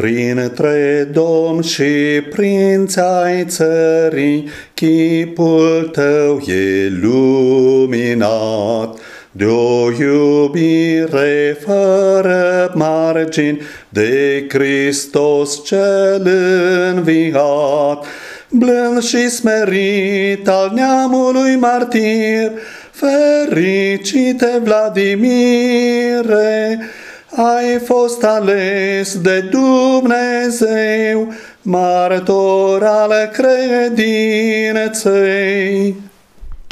Printre domn și prinți ai țării, chipul tău e luminat, de o iubire fără margini, de Hristos cel înviat, blând și smerit al neamului martir, fericite Vladimire, ai fost ales de Dumnezeu, martor al credinței.